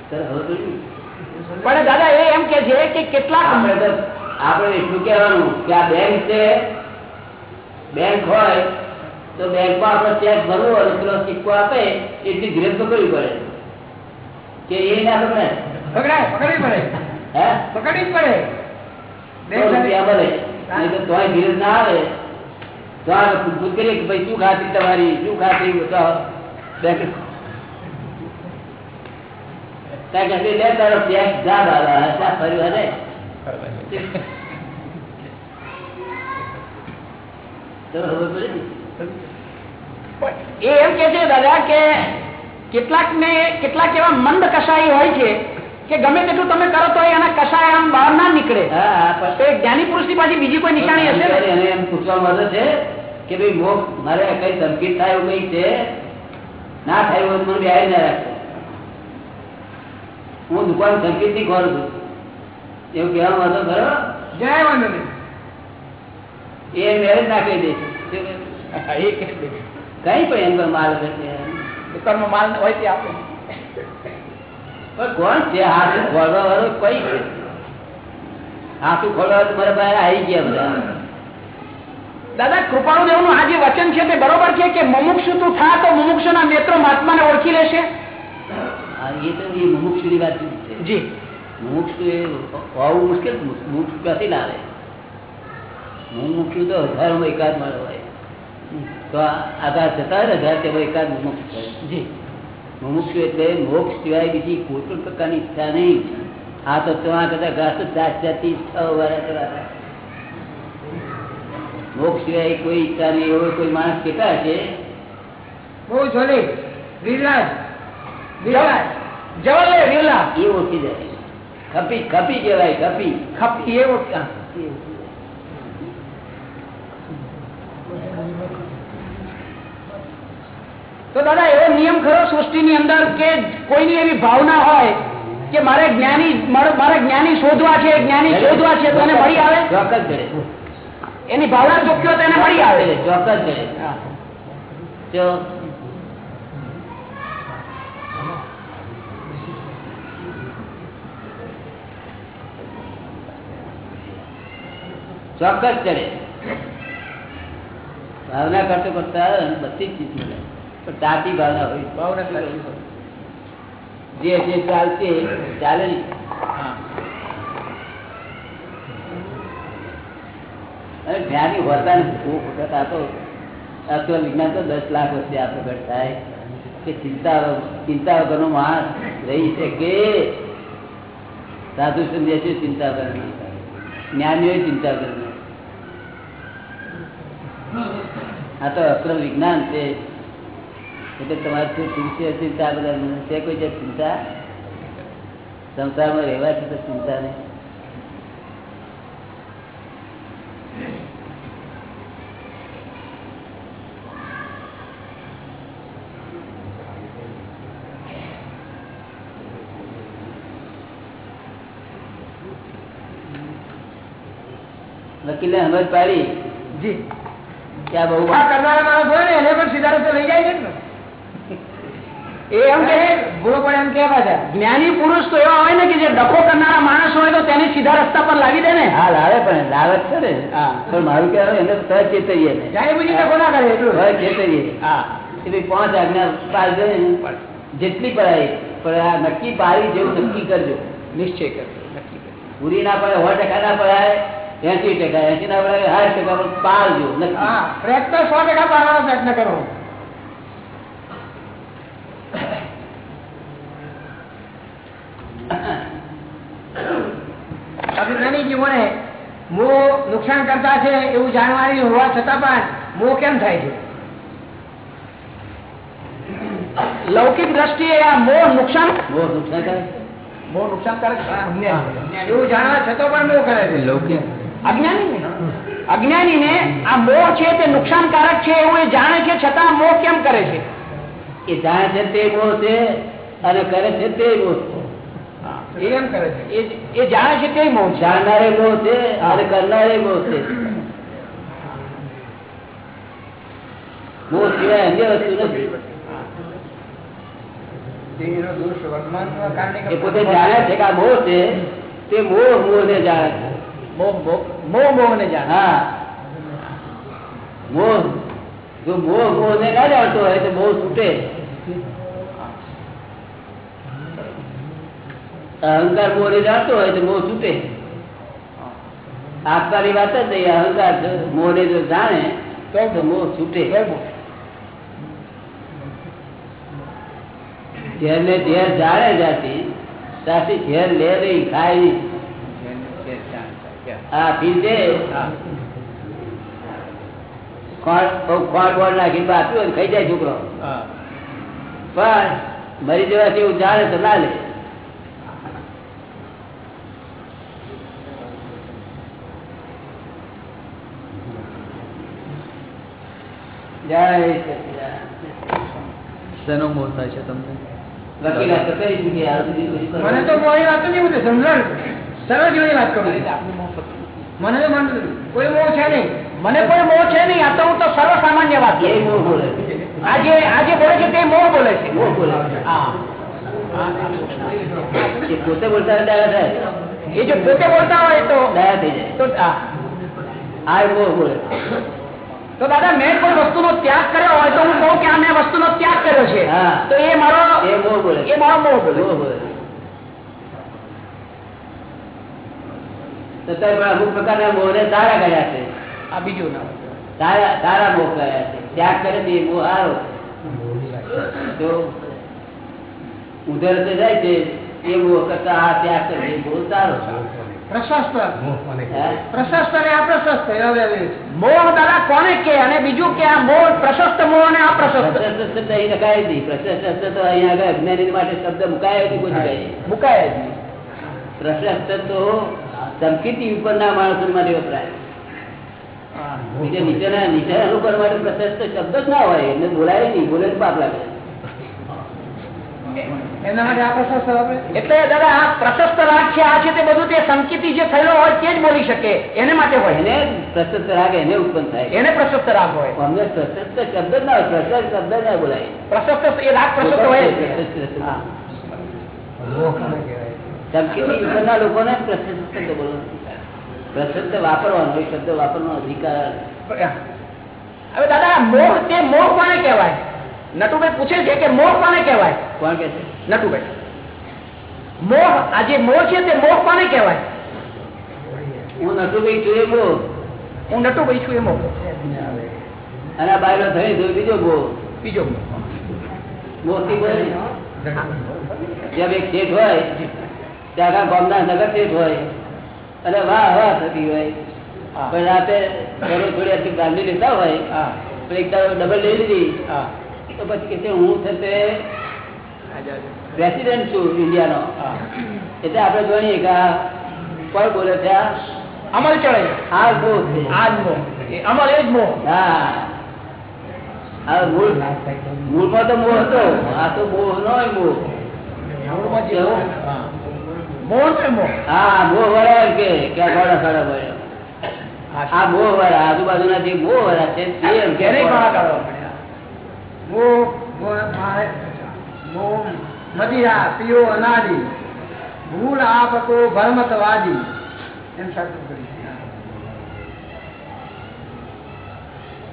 સર, હવે તો શું? પણ દાદા એ એમ કે છે કે કેટલાક આપણે આપણે એટલું કહેવાનું કે આ બેંક છે. બેંક હોય તો બેંકમાં આપણે ચેક ભરવો અને પેલો સિક્કો આપે એટલી તો કરવી પડે. કે એ ના પકડે પકડાય પકડવી પડે. હે? પકડવી જ પડે. નહીં તો તોય ધીરજ ના આવે. તો આ પૂછપૂછ કરીએ કે ભાઈ શું ખાતી તમારી? શું ખાતી તો બેંક ત્યાં લે તારો ટેક્સ જા દાદા શા ફર્યું હે તો ખબર પડી ને? એ એમ કે છે દાદા કે કેટલાક ને કેટલાક એવા મંદ કસાઈ હોય છે કે ગમે તેટલું તમે કરો તો એના કસાય આમ બહાર ના નીકળે. હા હા પણ તો એ જ્ઞાની પુરુષની પાછી બીજી કોઈ નિશાની હશે એને એમ પૂછવામાં આવે છે કે ભાઈ મોક્ષ મારે કઈ ધમકી થાય એવું કઈ છે? ના થાય એવું મને બેહારી ના રાખે હું દુકાન સંકેતથી ખોરું છું. એવું કહેવા માંગો ખરો જય વાંધો નહીં એ મેરેજ ના કહી દે છે. કઈ પણ એમ માલ કર્મ માલ હોય તે આપે. પણ કોણ છે હાથ ખોલવા વાળો કઈ છે. હાથું ખોલવા તો મારા પાસે આવી ગયા બધા. દાદા કૃપાળુ દેવનું આ જે વચન છે તે બરોબર છે કે મુમુક્ષુ તું થા તો મુમુક્ષુના નેત્રો મહાત્માને ઓળખી લેશે? આ એ તો એ વાત છે. જી. મુમુક્ષુ એ હોવું મુશ્કેલ મુમુક્ષુ ક્યાંથી લાવે? મુમુક્ષુ તો હજારમાં એકાદ મળે હોય. તો આ આધાર જતા હજાર તેમાં એકાદ મુમુક્ષ હોય. જી. મુમુક્ષ એટલે મોક્ષ સિવાય બીજી કોઈ પણ પ્રકારની ઈચ્છા નહીં. આ તો ત્યાં કરતા ઘાસ જાત જાતની ઈચ્છાઓ વાળા મોક્ષ સિવાય કોઈ ઈચ્છા નહીં. એવો કોઈ માણસ કેટલા છે? બહુ સોલિડ ગિરિરાજ ગિરિરાજ જવાલે વિરલા એ ઓછી જાય. ખપી ખપી કહેવાય ખપી. ખપી એ ઓળખી હા. એ ઓળખી જાય. તો દાદા એવો નિયમ ખરો સૃષ્ટિની અંદર કે કોઈની એવી ભાવના હોય કે મારે જ્ઞાની મારે મારે જ્ઞાની શોધવા છે જ્ઞાની શોધવા છે તો એને મળી આવે? ચોક્કસ જડે એની ભાવના ચોખ્યો તો એને મળી આવે? ચોક્કસ જડે. જો ચોક્કસ ચડે ભાવના કરતો કરતા બધી જ ચીજ મળે. સાચી ભાવના હોય. ભાવના. જે જે ચાલશે ચાલે. અને જ્ઞાની હોતા નથી. વખત આ તો વિજ્ઞાન તો દસ લાખ વર્ષે આ પ્રગટ થાય. કે ચિંતા ચિંતા વગરનો માણસ રહી શકે. સાધુ સંદેશો ચિંતા કરવી જ્ઞાનીઓ ચિંતા કરવી આ તો અક્રમ વિજ્ઞાન છે. એટલે તમારે શું ચિંતા ચિંતા બધા છે કોઈ જે ચિંતા? સંસારમાં રહેવાથી તો ચિંતા નહીં. વકીલે સમજ પાડી જી. કે આ બહુ કરનારા માણસ હોય ને એને પણ સીધા રસ્તે લઈ જાય છે ને એ એમ કે ભૂલો પડે એમ કેવા છે જ્ઞાની પુરુષ તો એવા હોય ને કે જે ડખો કરનારા માણસ હોય તો તેને સીધા રસ્તા પર લાવી દે ને. હા લાવે પણ લાવે છે ને. હા. પણ મારું કહેવાય એને સહ ચેતરીએ ડખો ના કરે એટલું સહજ ચેતરીએ. હા. કે પાંચ આજ્ઞા પાડજો ને જેટલી પડાય પણ આ નક્કી પાડી જેવું નક્કી કરજો. નિશ્ચય કરજો નક્કી પૂરી ના પડે સો ટકા ના પડાય એસી ટકા એસી ના પડાય સાઠ ટકા પાડજો પ્રયત્ન સો ટકા પાડવાનો પ્રયત્ન કરો. જીવોને મોહ નુકસાન કરતા છે એવું જાણવાની હોવા છતાં પણ મોહ કેમ થાય છે? લૌકિક દ્રષ્ટિએ આ મોહ નુકસાન મોહ નુકસાન કરે? મોહ નુકસાનકારક છે. એવું જાણવા છતાં પણ મોહ કરે છે. અજ્ઞાની અજ્ઞાની ને આ મોહ છે તે નુકસાનકારક છે એવું એ જાણે છે છતાં મોહ કેમ કરે છે? એ જાણે છે તે મોહ છે અને કરે છે તે મોહ છે. એ એમ કરે છે. એ એ જાણે છે તે મોહ જાણનારે મોહ છે અને કરનારે મોહ છે. મોહ સિવાય અન્ય વસ્તુ નથી. પોતે જાણે છે કે આ મોહ છે તે મોહ મોહ ને જાણે છે. મોહ મોહ મોહ મોહ ને જાણે. હા. મોહ જો મોહ મોહ ને ના જાણતો હોય તો મોહ છૂટે. અહંકાર મોરી ને જાણતો હોય તો મોહ છૂટે. આત્માની વાત જ નહીં અહંકાર મોહ ને જો જાણે તો મોહ છૂટે. ઝેર ને ઝેર જાણે જાતી ત્યાંથી ઝેર લે રહી ખાય નહીં. હા પી દે. ખોળ બહુ ખોળ બોળ નાખી આપ્યું ખાઈ જાય છોકરો. પણ મરી જવાથી એવું જાણે તો ના લે. શેનો મોહ થાય છે તમને? મને તો મોડી વાત નહીં બધું સમજણ. સરળ જેવી વાત કરું. મને તો મન કોઈ મોહ છે નહીં. મને કોઈ મોહ છે નહીં. આ તો હું તો સર્વસામાન્ય વાત એ મોહ બોલે આજે આજે બોલે છે તે મોહ બોલે છે. મોહ બોલે હા. એ પોતે બોલતા હોય ડાયા થાય. એ જો પોતે બોલતા હોય તો ડાયા થઈ જાય. તો આ મોહ બોલે તો દાદા મેં કોઈ વસ્તુનો ત્યાગ કર્યો હોય તો હું કહું કે આ મેં વસ્તુનો ત્યાગ કર્યો છે. તો એ મારો એ મોહ મારો મોહ બોલે મોહ પણ અમુક પ્રકારના મોહને સારા કર્યા છે. આ બીજું ના સારા સારા મોહ કર્યા છે. ત્યાગ કરે એ મોહ સારો તો ઉધર જાય છે. એ મોહ કરતા આ ત્યાગ કરે મોહ સારો પ્રશસ્ત મોહ દાદા કોને કે અને બીજું કે આ મોહ પ્રશસ્ત મોહ અને અપ્રશસ્ત. પ્રશસ્ત શબ્દ અહીં લખાય નહીં પ્રશસ્ત તો અહીંયા આગળ અજ્ઞાની માટે શબ્દ મુકાયો નહીં કોઈ જગ્યાએ. મુકાય પ્રશસ્ત તો ધમકીથી ઉપરના માણસો માટે વપરાય. બીજા નીચેના નીચેના લોકો માટે પ્રશસ્ત શબ્દ જ ના હોય. એમને બોલાય નહીં. બોલે પાપ લાગે એમના માટે અપ્રશસ્ત વાપરે એટલે દાદા આ પ્રશસ્ત રાગ છે. આ છે તે બધું તે સંકેતી જે થયેલો હોય તે જ બોલી શકે. એને માટે હોય. એને પ્રશસ્ત રાગ એને ઉત્પન્ન થાય એને પ્રશસ્ત રાગ હોય. અમને પ્રશસ્ત શબ્દ ના હોય. પ્રશસ્ત શબ્દ ના બોલાય. પ્રશસ્ત એ રાગ પ્રશસ્ત હોય. જ. પ્રશસ્ત શબ્દ. હા. ધમકીથી ઉપરના લોકોને પ્રશસ્ત શબ્દ બોલવાનો પ્રશસ્ત વાપરવાનો એ શબ્દ વાપરવાનો અધિકાર. હવે દાદા મોહ તે મોહ કોને કહેવાય? નટુભાઈ પૂછે છે કે મોહ કોને કહેવાય? કોણ કે છે? નટુભાઈ. મોહ આ જે મોહ છે તે મોહ કોને કહેવાય? હું નટુ ભાઈ છું એ મોહ. હું નટુભાઈ છું એ મોહ. અને બાયલો થઈ તો બીજો મોહ. બીજો મોહ. મોતી બોલે જેમ એક શેઠ હોય ત્યાં આગળ ગામના નગર શેઠ હોય અને વાહ વાહ થતી હોય. પણ રાતે થોડી થોડી ગાંધી લેતા હોય પણ એક ડબલ લઈ લીધી. હા. તો પછી કે હું તે પ્રેસિડેન્ટ છું ઇન્ડિયાનો. એટલે આપણે જોઈએ કે કોઈ બોલે છે અમલ ચડે આ મોહ છે. આ મોહ અમલ એ જ મોહ હા. આ મૂળ મૂળમાં તો મોહ હતો. આ તો મોહ નો મોહ જે મોહ જે વાળા છે મદિરા પીઓ અનાદિ. ભૂલ આપકો ભરમતવાદી. એમ શબ્દ કરી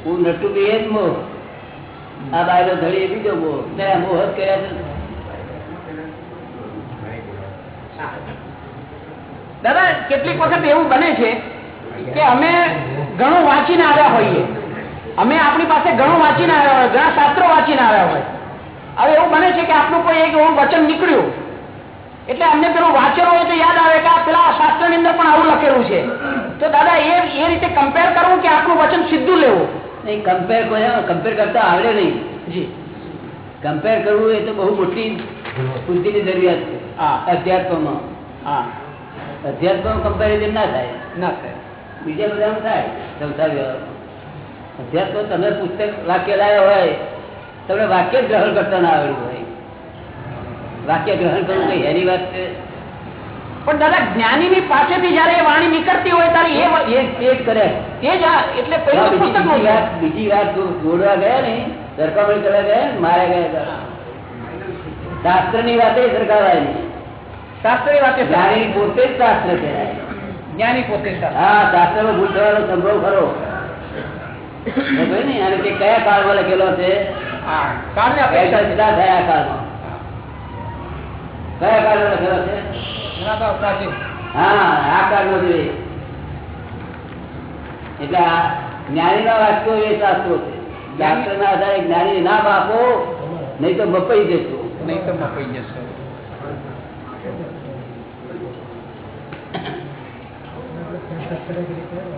હું નટુ બી એજ મોહ. આ બાયલો ધડી એ બીજો મોહ. ને, મોહ કર્યા છે. દાદા, કેટલીક વખત એવું બને છે કે અમે ઘણું વાંચીને આવ્યા હોઈએ. અમે આપણી પાસે ઘણું વાંચીને આવ્યા હોય ઘણા શાસ્ત્રો વાંચીને આવ્યા હોય. હવે એવું બને છે કે આપણું કોઈ એક એવું વચન નીકળ્યું. એટલે અમને પેલું વાંચેલું હોય તો યાદ આવે કે આ પેલા શાસ્ત્રની અંદર પણ આવું લખેલું છે. તો દાદા એ એ રીતે કમ્પેર કરવું કે આપણું વચન સીધું લેવું? નહીં કમ્પેર કમ્પેર કરતા આવડે નહીં. જી. કમ્પેર કરવું એ તો બહુ મોટી બુદ્ધિની જરૂરિયાત છે. હા. અધ્યાત્મમાં. હા. અધ્યાત્મ કમ્પેરિઝન ના થાય. ના થાય. બીજા બધામાં થાય. સંસાર વ્યવહારમાં. અધ્યાત્મ તમે પુસ્તક વાક્ય લાવ્યા હોય તમને વાક્ય ગ્રહણ કરતા ના આવડ્યું હોય. વાક્ય ગ્રહણ કરવું કઈ એની વાત છે. પણ દાદા જ્ઞાનીની પાસેથી જયારે એ વાણી નીકળતી હોય ત્યારે એ કરે. એ જ એટલે બીજી વાત જોડવા ગયા ને સરખામણી કરવા ગયા માર્યા ગયા હતા. શાસ્ત્રની વાતે સરખાવાય નહીં શાસ્ત્રની વાત છે જ્ઞાની પોતે જ શાસ્ત્ર કહેવાય. જ્ઞાની પોતે શાસ્ત્ર. નો શાસ્ત્રમાં ભૂલ થવાનો સંભવ ખરો. ને? અને તે કયા કાળમાં લખેલો છે? હા કાળની અપેક્ષા છે. કેટલા થયા કાળમાં. કયા કાળમાં લખેલો છે? તો પ્રાચીન. હા આ કાળમાં જોઈએ એટલે જ્ઞાની ના વાક્યો એ શાસ્ત્રો છે. શાસ્ત્રના આધારે જ્ઞાની ના આપો નહીં તો મપાઈ જશો. નહીં તો મપાઈ જશો. બચે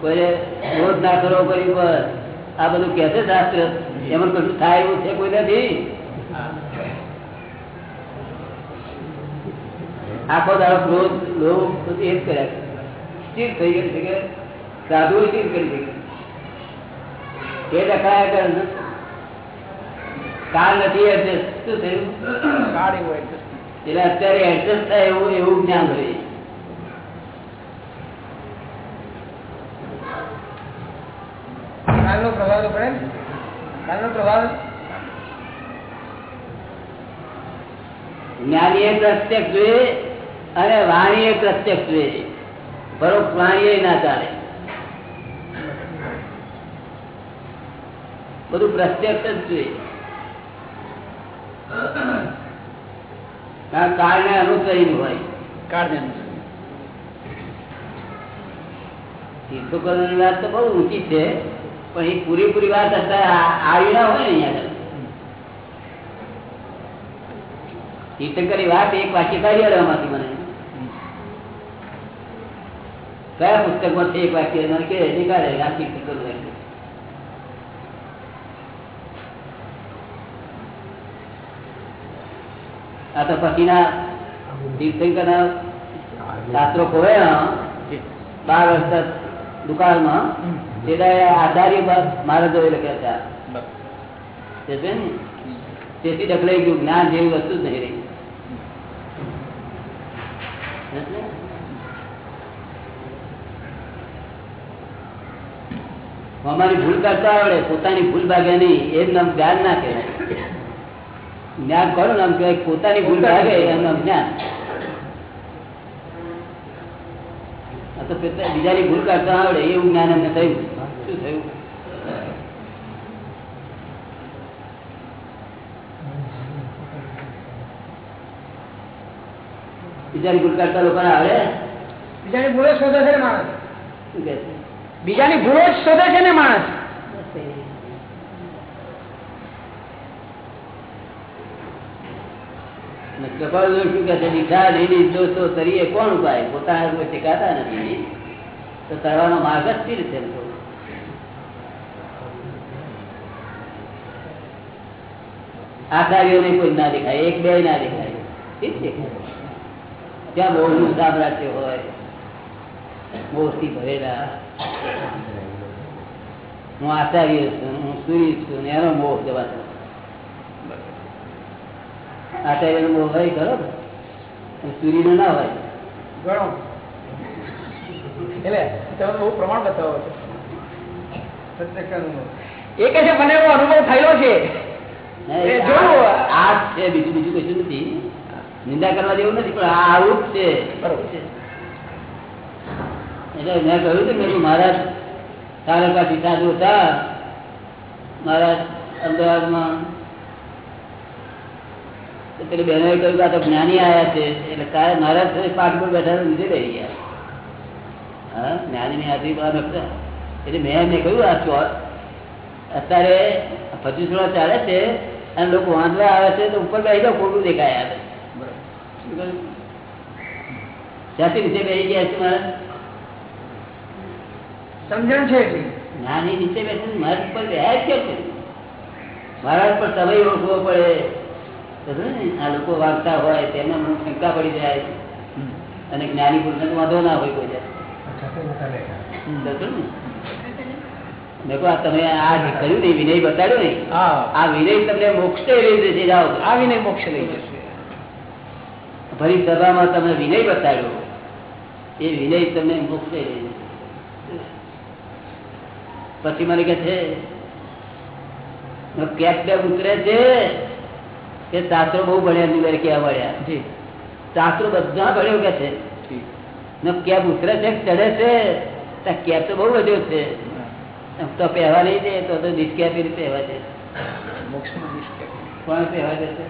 કોઈ ક્રોધ ના કરો કોઈ પર આ બધું કે છે શાસ્ત્ર? એમાં કશું થાય એવું છે કોઈ નથી. આખો દાડો ક્રોધ લોભ બધું એ જ કર્યા કરે. સ્થિર થઈ ગયું છે કે સાધુ સ્થિર કરી શકે. એ ડખાયા કરે. કાળ નથી એડજસ્ટ શું થયું? એટલે અત્યારે એડજસ્ટ થાય એવું એવું જ્ઞાન હોય. કાલનો પ્રભાવ તો પડે ને? કાલનો પ્રભાવ જ્ઞાની એ પ્રત્યક્ષ જોઈએ અને વાણી એ પ્રત્યક્ષ જોઈએ. પરોક્ષ વાણી એ ના ચાલે. બધું પ્રત્યક્ષ જ જોઈએ. કારણ કાળને અનુસરીને હોય. કાળને અનુસરી. તીર્થોકરની વાત તો બહુ ઊંચી છે. પણ એ પૂરેપૂરી વાત અત્યારે આ- આવી ના હોય ને અહીંયા આગળ. તીર્થંકરની વાત એક વાક્ય કાઢી આલો એમાંથી મને કયા પુસ્તકમાં છે એક વાક્ય મને કે નીકાળે આ તીર્થંકરનું વાક્ય આ તો પછીના તીર્થંકરના શાસ્ત્રો ખોવાયા જી. બાર વર્ષ દુકાળમાં દાડે આધારી મારા જોઈ લખ્યા હતા. ને? તેથી ડકલાઈ ગયું જ્ઞાન જેવી વસ્તુ જ નહીં રહી. અમારી ભૂલ કરતા આવડે પોતાની ભૂલ ભાગે નહીં એ નામ જ્ઞાન ના કહેવાય. જ્ઞાન કરો નામ કહેવાય? પોતાની ભૂલ ભાગે એમ નામ જ્ઞાન આ તો બીજાની ભૂલ કરતા આવડે એવું જ્ઞાન એમને થયું. શું થયું? બીજાની ભૂલ કરતા લોકો આવડે? બીજાની ભૂલો શોધે છે ને માણસ? બીજાની ભૂલો શોધે છે ને માણસ? કપાળ શું કોઈ માર્ગ જ સ્થિર છે. આચાર્યોને કોઈ ના દેખાય, એક બે ના દેખાય. ઠીક છે? ત્યાં મોહનું સામ્રાજ્ય હોય. મોહથી ભરેલા. હું આચાર્ય છું, હું સૂર્ય છું ને એનો મોહ જવાતો આચાર્યનો મોહ હોય ખરો ને. સૂર્યનો ના હોય. ગણો. એટલે તમે બહુ પ્રમાણ બતાવો છો. એ કે છે મને એવો અનુભવ થયેલો છે. ને એ જોયું. આ- આ છે બીજું બીજું કશું નથી. નિંદા કરવા જેવું નથી પણ આ આવું જ છે. બરોબર. છે એટલે મેં કહ્યું ને મેં મહારાજ તારકાથી સાધુ હતા મહારાજ અમદાવાદમાં તો બહેનો એ કહ્યું કે આ તો જ્ઞાની આવ્યા છે એટલે મહારાજ સાથે પાઠ પર બેઠા લીધે રહી ગયા. હા જ્ઞાનીની હાજરી બહાર નખતા એટલે મેં એમને કહ્યું આ ચોર અત્યારે પચીસોળા ચાલે છે અને લોકો વાંધવા આવે છે તો ઉપર બેસી જાઓ ખોટું દેખાય આવે જાતિ નીચે બેસી ગયા છે મહારાજ સમજણ છે એટલી. નાની નીચે બેસી મારા પર બેહાય છે? મારા પર સમય ઓળખવો પડે? આ લોકો વાગતા હોય તેમને મને શંકા પડી જાય. અને જ્ઞાની પુરુષને તો વાંધો ના હોય કોઈ કહ્યું, તમે આ જે કર્યું ને વિનય બતાડ્યો ને આ વિનય તમને મોક્ષે લઈ જશે જાઓ આવીને મોક્ષ લઈ જશે. ફરી સભામાં તમે વિનય બતાડ્યો. એ વિનય તમને મોક્ષે લઈ જશે. પછી મને કે છે કેપ ઉતરે છે કે શાસ્ત્રો બહુ ભણ્યા ની મેરે કેવા ભણ્યા? જી. શાસ્ત્રો બધા ભણ્યો કે છે? કેબ ઉતરે છે? ચડે છે? કેબ તો બહુ વધ્યો છે. તો પહેવા નહીં દે તો તો ડિસ્કેપી રીતે પહેવા છે. કોણ પહેવા દેશે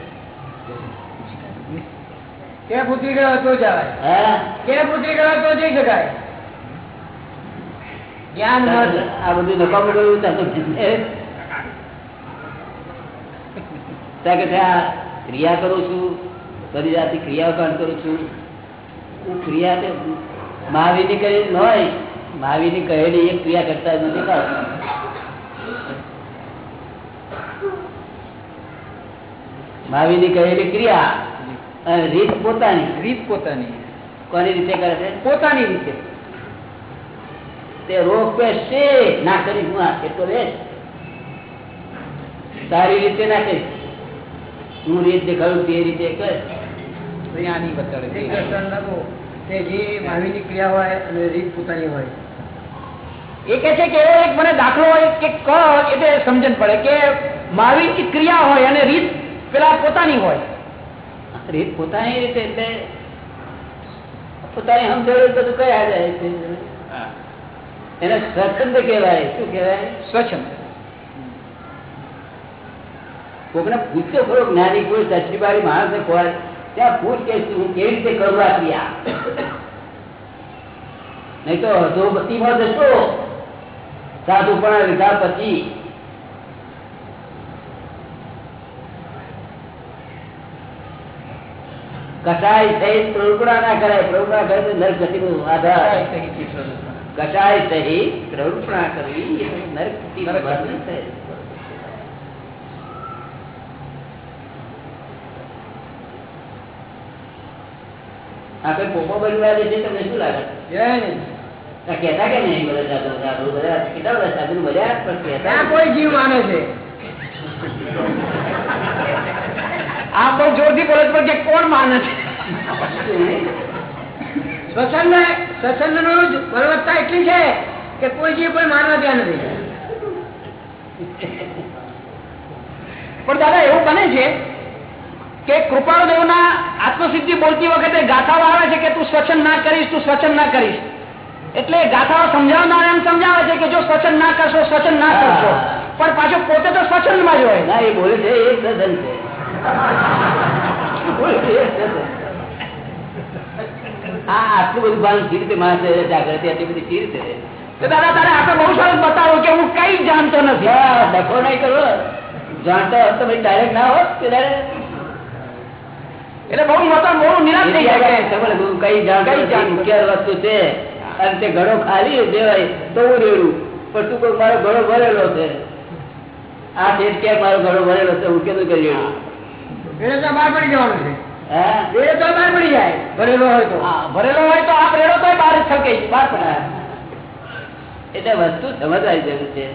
ક્યાં પૂતરી ગયો તો જવાય? હા. ક્યાં પૂતરી ગયો તો જઈ શકાય? જ્ઞાન આ બધું નકામું કર્યું તમે ત્યાં કે છે આ ક્રિયા કરું છું બધી જાતની ક્રિયાઓ પણ કરું છું. હું ક્રિયા મહાવીરની કરેલી ન હોય મહાવીરની કહેલી એક ક્રિયા કરતા જ નથી. મહાવીરની કહેલી ક્રિયા અને રીત પોતાની. રીત પોતાની. કોની રીતે કરે છે? પોતાની રીતે. તે રોગ પેશે ના કરી હું આ કેટલો રેસ સારી રીતે ના કરી. હું રીત દેખાડું તે રીતે કર બતાડે તે જે ક્રિયા હોય અને રીત પોતાની હોય. એ કે છે કે એવો એક મને દાખલો હોય કે ક એટલે સમજણ પડે કે મહાવીરની ક્રિયા હોય અને રીત પેલા પોતાની હોય. રીત પોતાની રીતે એટલે પોતાની સમજાવ્યું બધું કયા જાય છે? એને સ્વચ્છંદ કહેવાય. શું કહેવાય? સ્વચ્છંદ. કોકને પૂછતો ખરો જ્ઞાની કોઈ સચરીવાળી માણસને ખોવાય ત્યાં પૂછ કે હું કેવી રીતે કરું આ ક્રિયા? નહીં તો અધોગતિમાં જશો. સાધુપણા લીધા પછી. કસાય સહિત પ્રવૃત્તા ના કરાય પ્રવૃત્તા કરે તો નરક ગતિનો આધાર. કસાય સહિત પ્રવૃત્તા. કરવી એ તો નરક ગતિનો આપણે પોપો બનવા દે છે તમને શું લાગે? ને. કે નહીં બધા સાધુ સાધુ કેટલા બધા સાધુ બધા પણ કહેતા કોઈ જીવ માને છે. આ બહુ જોરથી બોલે પણ કે કોણ માને છે? નું જ એટલી છે કે કોઈ જીવ કોઈ માનવા ત્યાં નથી. પણ દાદા એવું બને છે કે કૃપાળદેવ દેવના આત્મસિદ્ધિ બોલતી વખતે ગાથાઓ આવે છે કે તું સ્વચ્છ ના કરીશ તું સ્વચ્છ ના કરીશ. એટલે ગાથાઓ સમજાવનાર એમ સમજાવે છે કે જો સ્વચ્છ ના કરશો સ્વચ્છંદ ના કરશો. પણ પાછો પોતે તો સ્વચ્છંદમાં જ હોય. ના એ બોલે છે એ સદન છે. આ આટલું બધું ભાન સી રીતે માણસ જાગૃતિ આટલી બધી સી રીતે? દાદા તારે આપણે બહુ સરસ બતાવો કે હું કઈ જાણતો નથી. હા, ડખો નહીં કરો જાણતો હોત તો ડાયરેક્ટ ના હોત કે direct? એટલે બહુ મોટા મોડું નિરાશ થઈ જાય. કઈ જાણ કઈ મુખ્ય વસ્તુ છે? અને તે ઘડો ખાલી દેવાય તો હું રેડું. પણ તું કોઈ મારો ઘડો ભરેલો છે. આ શેઠ કે મારો ઘડો ભરેલો છે હું કેમ કરી રેડું? એને તો બહાર પડી જવાનું છે. હા? તો બહાર પડી જાય. ભરેલો હોય તો. ભરેલો હોય તો આ તો બહાર જ છલકાઈ છે, બહાર પડે એટલે વસ્તુ સમજવાની જરૂર છે.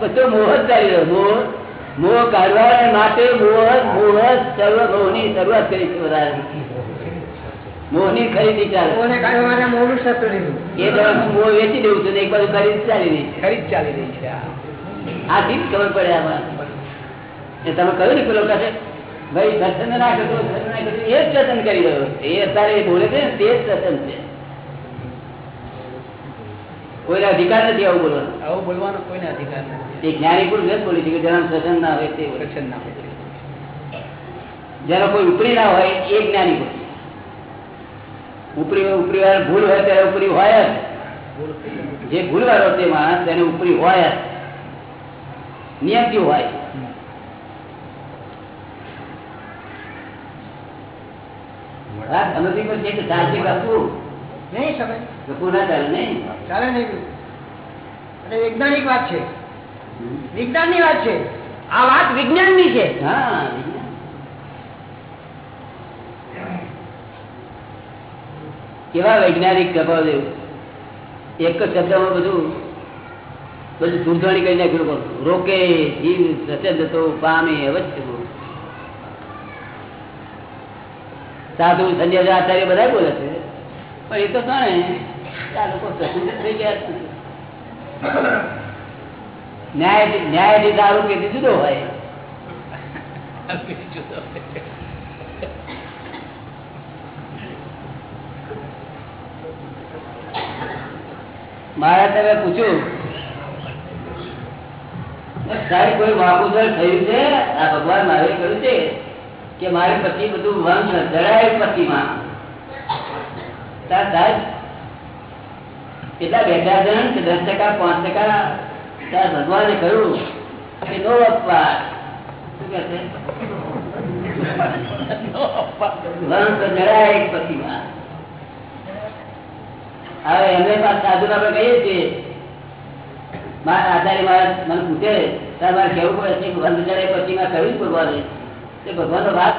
બધો મોહ જ ચાલી રહ્યો મોહ. મોહ કાઢવા માટે મોહ મોહ સર્વ મોહની શરૂઆત કરી છે વધારે મોહની ખરીદી ચાલે. મોડું શસ્ત્ર લીધું એ દવા હું મોહ વેચી દઉં છું એક બાજુ ખરીદ ચાલી રહી છે. ખરીદ ચાલી રહી છે આ. આ ખબર પડે આમાં. એ તમે કહ્યું ને પેલો કહે ભાઈ સત્સંગ ના કરતો એ જ સત્સંગ કરી રહ્યો એ અત્યારે બોલે છે ને તે જ સત્સંગ છે. કોઈને અધિકાર નથી આવું બોલવાનો. આવું બોલવાનો કોઈને અધિકાર નથી. એ જ્ઞાની પુરુષ જ બોલી છે કે જેના સત્સંગ ના હોય તે. રક્ષણ ના હોય. જેનો કોઈ ઉપરી ના હોય એ જ્ઞાની પુરુષ. ઉપરી ઉપરી વાળા ભૂલ હોય ત્યારે ઉપરી હોય જ. જે ભૂલ વાળો તે માણસ તેને ઉપરી હોય જ. નિયમથી હોય? સમજવી પડશે કે શાંતિ કરવું નહીં સમય કપૂર ચાલે નહીં? ચાલે નહીં અને વૈજ્ઞાનિક વાત છે. વિજ્ઞાનની વાત છે. આ વાત વિજ્ઞાનની છે. હા કેવા વૈજ્ઞાનિક કપાદેવ એક જ શબ્દમાં બધું બધું ધૂળધાણી કરી નાખ્યું. રોકે જીવ સચેત તો પામે અવશ્ય. સાધુ સંજય આચાર્ય બધા બોલે છે. પણ એ તો જાણે આ ન્યાય ન્યાયથી કે જુદો હોય. મારા તમે પૂછ્યું સાહેબ, કોઈ વાકુસર થયું છે? આ ભગવાન મારે કહ્યું છે કે મારે પછી બધું વંશ પતિ સાહેબ કેટલા બેઠા જણ કે દસ ટકા, પાંચ ટકા? ત્યાં ભગવાને કહ્યું કે નો અપવાદ. શું કે છે? હવે એમને પાછ સાધુ આપણે કહીએ છીએ મારા આચાર્ય મહારાજ મને પૂછે ત્યારે મારે કેવું પડે છે ભગવાન જડાય પછીમાં કહ્યું ભગવાને. તે ભગવાનનો વાત